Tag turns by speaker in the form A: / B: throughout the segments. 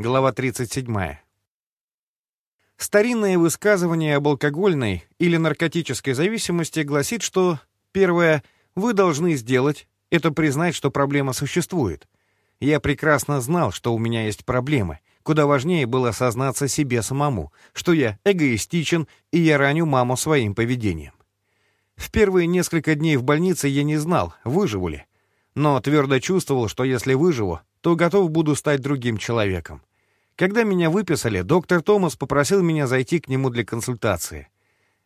A: Глава 37. Старинное высказывание об алкогольной или наркотической зависимости гласит, что первое вы должны сделать это признать, что проблема существует. Я прекрасно знал, что у меня есть проблемы. Куда важнее было сознаться себе самому, что я эгоистичен и я раню маму своим поведением. В первые несколько дней в больнице я не знал, выживу ли. Но твердо чувствовал, что если выживу, то готов буду стать другим человеком. Когда меня выписали, доктор Томас попросил меня зайти к нему для консультации.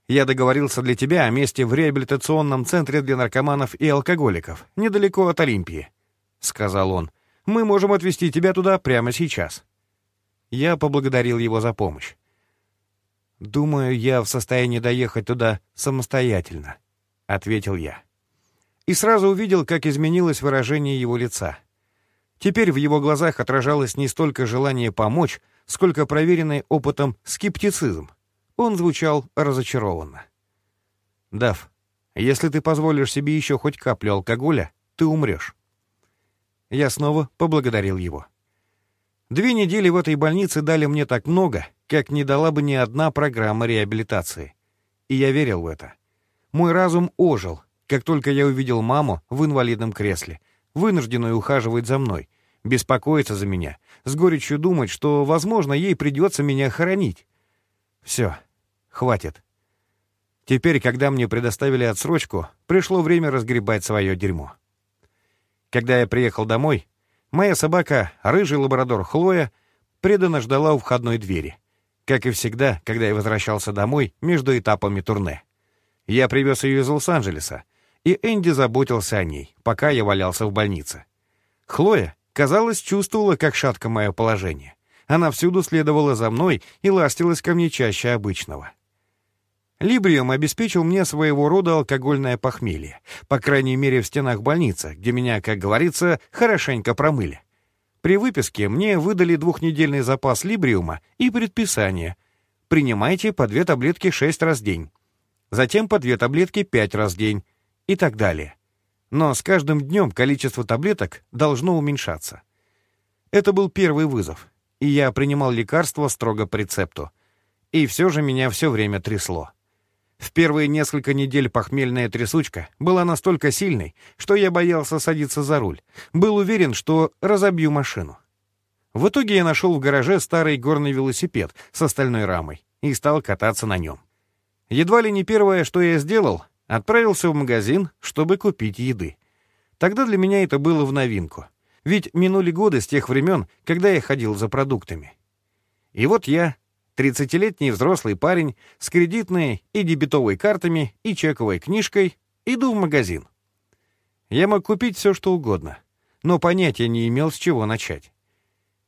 A: Я договорился для тебя о месте в реабилитационном центре для наркоманов и алкоголиков, недалеко от Олимпии», — сказал он. «Мы можем отвезти тебя туда прямо сейчас». Я поблагодарил его за помощь. «Думаю, я в состоянии доехать туда самостоятельно», — ответил я. И сразу увидел, как изменилось выражение его лица. Теперь в его глазах отражалось не столько желание помочь, сколько проверенный опытом скептицизм. Он звучал разочарованно. «Дав, если ты позволишь себе еще хоть каплю алкоголя, ты умрешь». Я снова поблагодарил его. Две недели в этой больнице дали мне так много, как не дала бы ни одна программа реабилитации. И я верил в это. Мой разум ожил, как только я увидел маму в инвалидном кресле, вынужденную ухаживать за мной, беспокоиться за меня, с горечью думать, что, возможно, ей придется меня хоронить. Все, хватит. Теперь, когда мне предоставили отсрочку, пришло время разгребать свое дерьмо. Когда я приехал домой, моя собака, рыжий лабрадор Хлоя, преданно ждала у входной двери. Как и всегда, когда я возвращался домой между этапами турне. Я привез ее из Лос-Анджелеса, и Энди заботился о ней, пока я валялся в больнице. Хлоя, казалось, чувствовала, как шатко мое положение. Она всюду следовала за мной и ластилась ко мне чаще обычного. Либриум обеспечил мне своего рода алкогольное похмелье, по крайней мере в стенах больницы, где меня, как говорится, хорошенько промыли. При выписке мне выдали двухнедельный запас либриума и предписание. Принимайте по две таблетки шесть раз в день. Затем по две таблетки пять раз в день. И так далее. Но с каждым днем количество таблеток должно уменьшаться. Это был первый вызов и я принимал лекарства строго по рецепту. И все же меня все время трясло. В первые несколько недель похмельная трясучка была настолько сильной, что я боялся садиться за руль. Был уверен, что разобью машину. В итоге я нашел в гараже старый горный велосипед с остальной рамой и стал кататься на нем. Едва ли не первое, что я сделал, отправился в магазин, чтобы купить еды. Тогда для меня это было в новинку. Ведь минули годы с тех времен, когда я ходил за продуктами. И вот я, тридцатилетний взрослый парень с кредитной и дебетовой картами и чековой книжкой, иду в магазин. Я мог купить все, что угодно, но понятия не имел, с чего начать.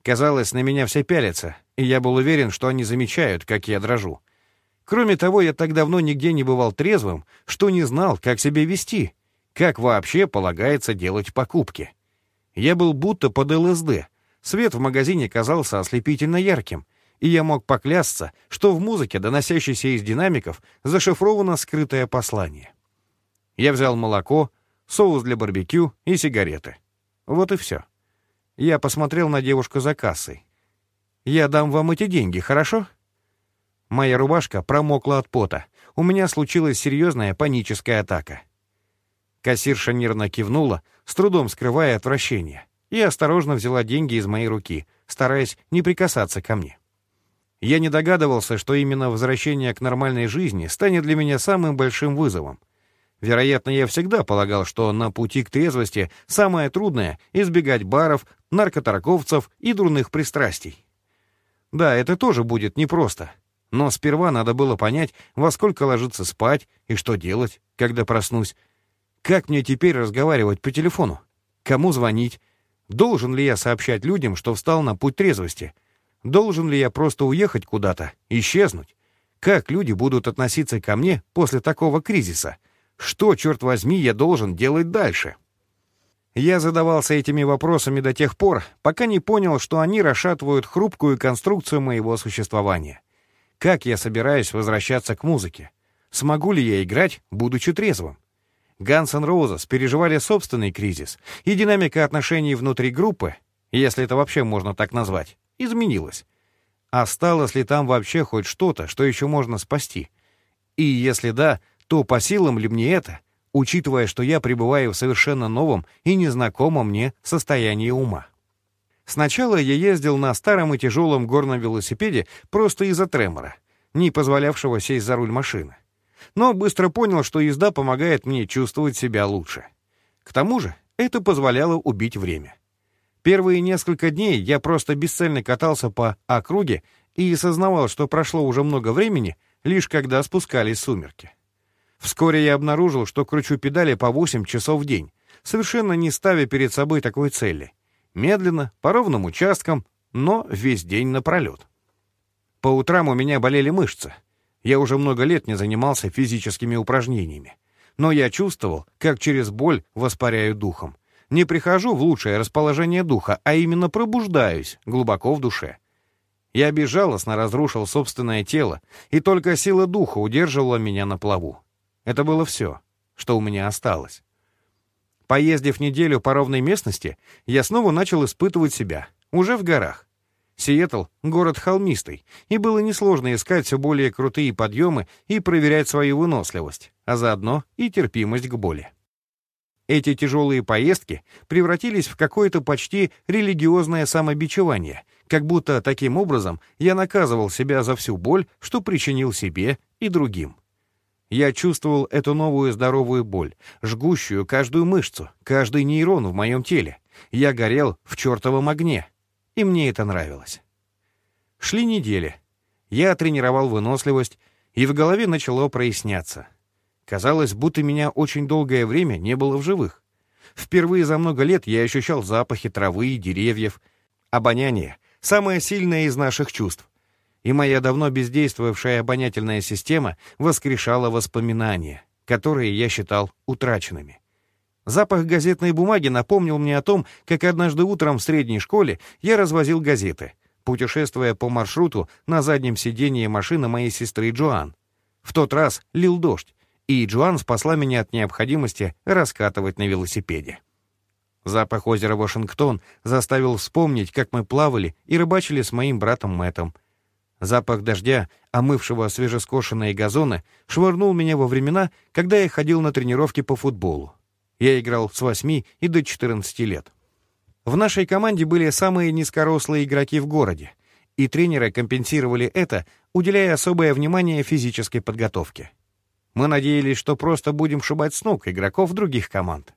A: Казалось, на меня все пялятся, и я был уверен, что они замечают, как я дрожу. Кроме того, я так давно нигде не бывал трезвым, что не знал, как себя вести, как вообще полагается делать покупки. Я был будто под ЛСД. Свет в магазине казался ослепительно ярким, и я мог поклясться, что в музыке, доносящейся из динамиков, зашифровано скрытое послание. Я взял молоко, соус для барбекю и сигареты. Вот и все. Я посмотрел на девушку за кассой. «Я дам вам эти деньги, хорошо?» Моя рубашка промокла от пота. У меня случилась серьезная паническая атака. Кассирша нервно кивнула, с трудом скрывая отвращение, и осторожно взяла деньги из моей руки, стараясь не прикасаться ко мне. Я не догадывался, что именно возвращение к нормальной жизни станет для меня самым большим вызовом. Вероятно, я всегда полагал, что на пути к трезвости самое трудное — избегать баров, наркоторговцев и дурных пристрастий. Да, это тоже будет непросто. Но сперва надо было понять, во сколько ложиться спать и что делать, когда проснусь, как мне теперь разговаривать по телефону? Кому звонить? Должен ли я сообщать людям, что встал на путь трезвости? Должен ли я просто уехать куда-то, исчезнуть? Как люди будут относиться ко мне после такого кризиса? Что, черт возьми, я должен делать дальше? Я задавался этими вопросами до тех пор, пока не понял, что они расшатывают хрупкую конструкцию моего существования. Как я собираюсь возвращаться к музыке? Смогу ли я играть, будучи трезвым? Guns N' Roses переживали собственный кризис, и динамика отношений внутри группы, если это вообще можно так назвать, изменилось? Осталось ли там вообще хоть что-то, что еще можно спасти? И если да, то по силам ли мне это, учитывая, что я пребываю в совершенно новом и незнакомом мне состоянии ума? Сначала я ездил на старом и тяжелом горном велосипеде просто из-за тремора, не позволявшего сесть за руль машины. Но быстро понял, что езда помогает мне чувствовать себя лучше. К тому же это позволяло убить время. Первые несколько дней я просто бесцельно катался по округе и сознавал, что прошло уже много времени, лишь когда спускались сумерки. Вскоре я обнаружил, что кручу педали по 8 часов в день, совершенно не ставя перед собой такой цели. Медленно, по ровным участкам, но весь день напролет. По утрам у меня болели мышцы. Я уже много лет не занимался физическими упражнениями. Но я чувствовал, как через боль воспаряю духом — не прихожу в лучшее расположение духа, а именно пробуждаюсь глубоко в душе. Я безжалостно разрушил собственное тело, и только сила духа удерживала меня на плаву. Это было все, что у меня осталось. Поездив неделю по ровной местности, я снова начал испытывать себя, уже в горах. Сиэтл — город холмистый, и было несложно искать все более крутые подъемы и проверять свою выносливость, а заодно и терпимость к боли. Эти тяжелые поездки превратились в какое-то почти религиозное самобичевание, как будто таким образом я наказывал себя за всю боль, что причинил себе и другим. Я чувствовал эту новую здоровую боль, жгущую каждую мышцу, каждый нейрон в моем теле. Я горел в чертовом огне, и мне это нравилось. Шли недели. Я тренировал выносливость, и в голове начало проясняться — Казалось, будто меня очень долгое время не было в живых. Впервые за много лет я ощущал запахи травы и деревьев. Обоняние — самое сильное из наших чувств. И моя давно бездействовавшая обонятельная система воскрешала воспоминания, которые я считал утраченными. Запах газетной бумаги напомнил мне о том, как однажды утром в средней школе я развозил газеты, путешествуя по маршруту на заднем сиденье машины моей сестры Джоан. В тот раз лил дождь, и Джоан спасла меня от необходимости раскатывать на велосипеде. Запах озера Вашингтон заставил вспомнить, как мы плавали и рыбачили с моим братом Мэттом. Запах дождя, омывшего свежескошенные газоны, швырнул меня во времена, когда я ходил на тренировки по футболу. Я играл с 8 и до 14 лет. В нашей команде были самые низкорослые игроки в городе, и тренеры компенсировали это, уделяя особое внимание физической подготовке. Мы надеялись, что просто будем шибать с ног игроков других команд.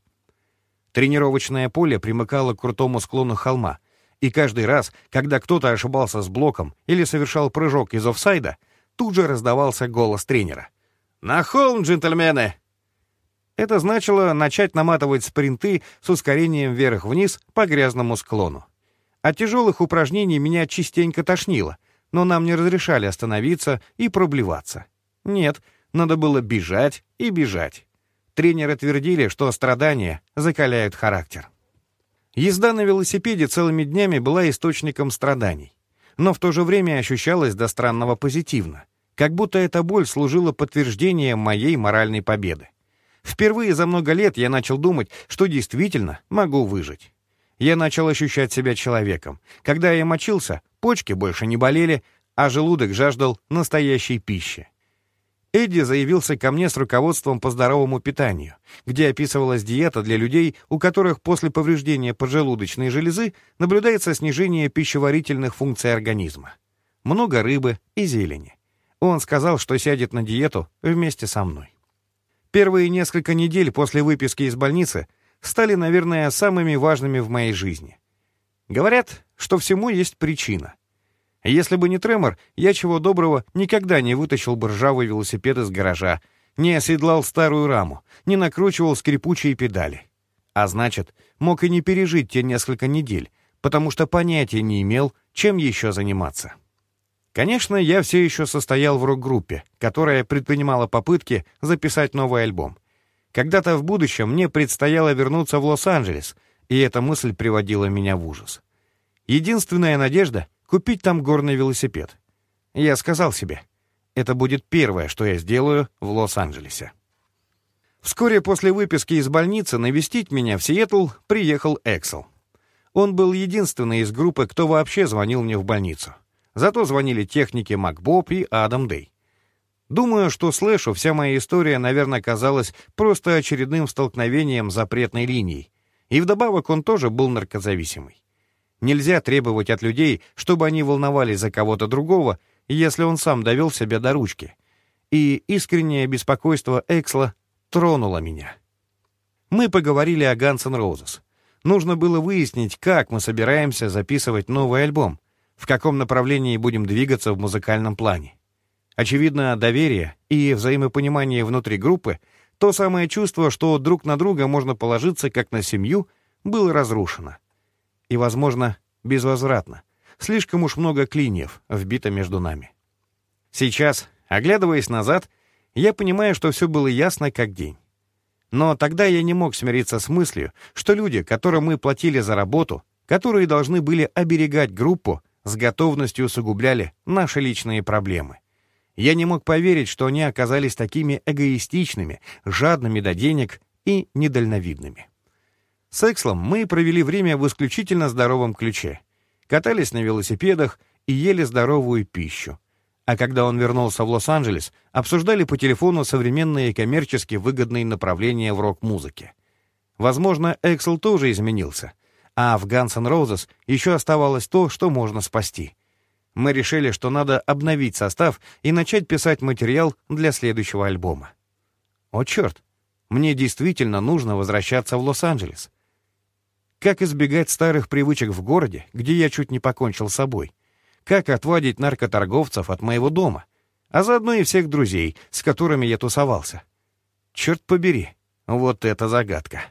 A: Тренировочное поле примыкало к крутому склону холма, и каждый раз, когда кто-то ошибался с блоком или совершал прыжок из офсайда, тут же раздавался голос тренера. «На холм, джентльмены!» Это значило начать наматывать спринты с ускорением вверх-вниз по грязному склону. От тяжелых упражнений меня частенько тошнило, но нам не разрешали остановиться и проблеваться. Нет, надо было бежать и бежать. Тренеры твердили, что страдания закаляют характер. Езда на велосипеде целыми днями была источником страданий. Но в то же время ощущалась до странного позитивно. Как будто эта боль служила подтверждением моей моральной победы. Впервые за много лет я начал думать, что действительно могу выжить. Я начал ощущать себя человеком. Когда я мочился, почки больше не болели, а желудок жаждал настоящей пищи. Эдди заявился ко мне с руководством по здоровому питанию, где описывалась диета для людей, у которых после повреждения поджелудочной железы наблюдается снижение пищеварительных функций организма. Много рыбы и зелени. Он сказал, что сядет на диету вместе со мной. Первые несколько недель после выписки из больницы стали, наверное, самыми важными в моей жизни. Говорят, что всему есть причина. Если бы не тремор, я чего доброго никогда не вытащил бы ржавый велосипед из гаража, не оседлал старую раму, не накручивал скрипучие педали. А значит, мог и не пережить те несколько недель, потому что понятия не имел, чем еще заниматься. Конечно, я все еще состоял в рок-группе, которая предпринимала попытки записать новый альбом. Когда-то в будущем мне предстояло вернуться в Лос-Анджелес, и эта мысль приводила меня в ужас. Единственная надежда — купить там горный велосипед. Я сказал себе, это будет первое, что я сделаю в Лос-Анджелесе. Вскоре после выписки из больницы навестить меня в Сиэтл приехал Эксел. Он был единственный из группы, кто вообще звонил мне в больницу. Зато звонили техники Макбоб и Адам Дэй. Думаю, что Слэшу вся моя история, наверное, казалась просто очередным столкновением запретной линией. И вдобавок он тоже был наркозависимый. Нельзя требовать от людей, чтобы они волновались за кого-то другого, если он сам довел себя до ручки. И искреннее беспокойство Эксла тронуло меня. Мы поговорили о Guns N'. Нужно было выяснить, как мы собираемся записывать новый альбом, в каком направлении будем двигаться в музыкальном плане. Очевидно, доверие и взаимопонимание внутри группы, то самое чувство, что друг на друга можно положиться как на семью, было разрушено. И, возможно, безвозвратно. Слишком уж много клиньев вбито между нами. Сейчас, оглядываясь назад, я понимаю, что все было ясно как день. Но тогда я не мог смириться с мыслью, что люди, которым мы платили за работу, которые должны были оберегать группу, с готовностью усугубляли наши личные проблемы. Я не мог поверить, что они оказались такими эгоистичными, жадными до денег и недальновидными. С Экслом мы провели время в исключительно здоровом ключе. Катались на велосипедах и ели здоровую пищу. А когда он вернулся в Лос-Анджелес, обсуждали по телефону современные коммерчески выгодные направления в рок-музыке. Возможно, Эксел тоже изменился. А в Guns N' Roses еще оставалось то, что можно спасти — мы решили, что надо обновить состав и начать писать материал для следующего альбома. О, черт! Мне действительно нужно возвращаться в Лос-Анджелес. Как избегать старых привычек в городе, где я чуть не покончил с собой? Как отводить наркоторговцев от моего дома? А заодно и всех друзей, с которыми я тусовался. Черт побери, вот это загадка.